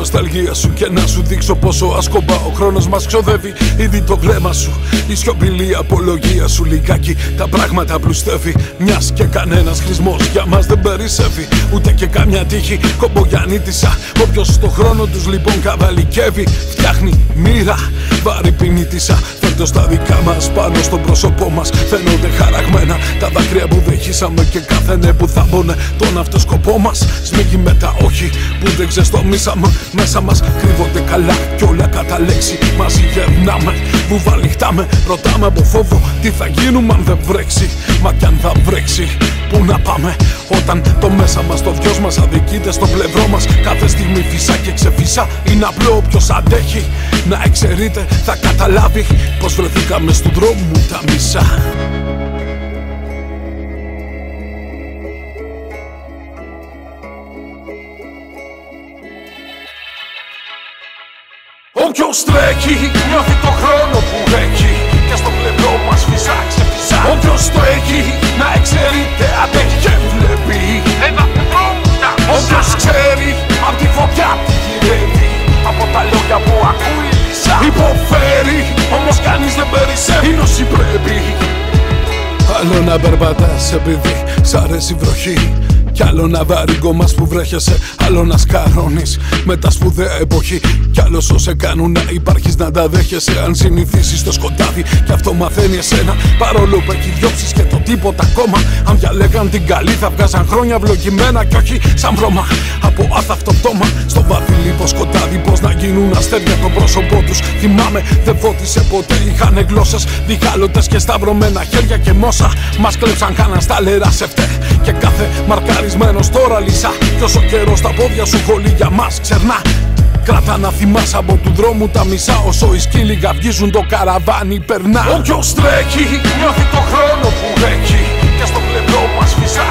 νοσταλγία σου και να σου δείξω πόσο άσκοπα ο χρόνος μας ξοδεύει. Ήδη το βλέμμα σου, η σιωπηλή απολογία σου Λιγάκι τα πράγματα πλουστεύει. Μιας και κανένας χρησμός για μας δεν περισσεύει. Ούτε και καμιά τύχη κομπογιανίτησα. Όποιος στο χρόνο τους λοιπόν καβαλικεύει Φτιάχνει μοίρα βάρη ποινίτησα Φέρτο στα δικά μας πάνω στο πρόσωπό μας. Φαίνονται χαραγμένα τα δάκρυα που δεχίσαμε Και κάθε ναι που θα μπωνε τον αυτοσκοπό μας. Σμίγει με τα όχι που δεν ξεστομίσαμε. Μέσα μας κρύβονται καλά κι όλα κατά λέξη. Μαζί γερνάμε, βουβαλιχτάμε Ρωτάμε από φόβο τι θα γίνουμε αν δεν βρέξει Μα κι αν θα βρέξει, πού να πάμε Όταν το μέσα μας, το δυο μας αδικείται στο πλευρό μας. Κάθε στιγμή φυσά και ξεφυσά Είναι απλό όποιος αντέχει. Να εξαιρείται, θα καταλάβει Πως βρεθήκαμε στου δρόμου τα μισά. Όποιος τρέχει νιώθει το χρόνο που έχει Άλλο να περπατάς επειδή σ' αρέσει η βροχή κι άλλο να βαρίγκο μας που βρέχεσαι Άλλο να σκαρώνεις με τα σπουδαία εποχή. Κι άλλο σε κάνουν να υπάρχεις να τα δέχεσαι. Αν συνηθίσεις το σκοτάδι και αυτό μαθαίνει εσένα. Παρόλο που έχει διώξεις και το τίποτα ακόμα. Αν διαλέγαν την καλή θα βγάζαν χρόνια βλογημένα Κι όχι σαν βρώμα. Από άθαυτο πτώμα Στο βάθη λίγο σκοτάδι πως να γίνουν αστέρια το πρόσωπό τους. Θυμάμαι δεν φώτισε ποτέ είχαν γλώσσες. Διχάλωτες και σταυρωμένα χέρια και μόσα. Μας κλέψαν κάνα στα λερά σε φταί Και κάθε μαρκάρι Μένος τώρα λύσα. Κι όσο καιρό στα πόδια σου χολή για μας ξερνά. Κράτα να θυμάσαι από του δρόμου τα μισά. Όσο οι σκύλοι γαυγίζουν το καραβάνι περνά. Όποιος τρέχει νιώθει το χρόνο που έχει Και στο πλευρό μας φυσά